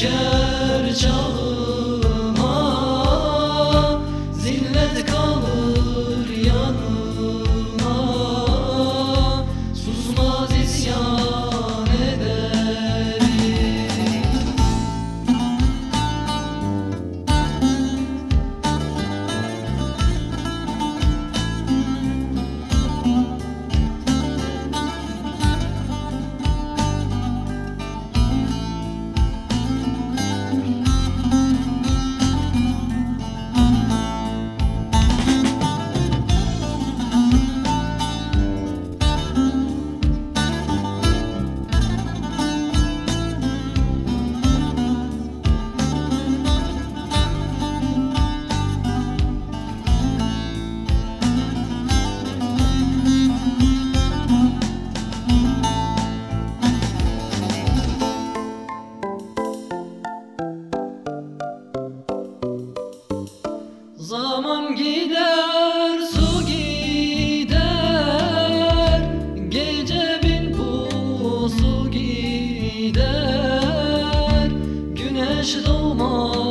Kabus çöker 是多么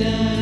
Yeah.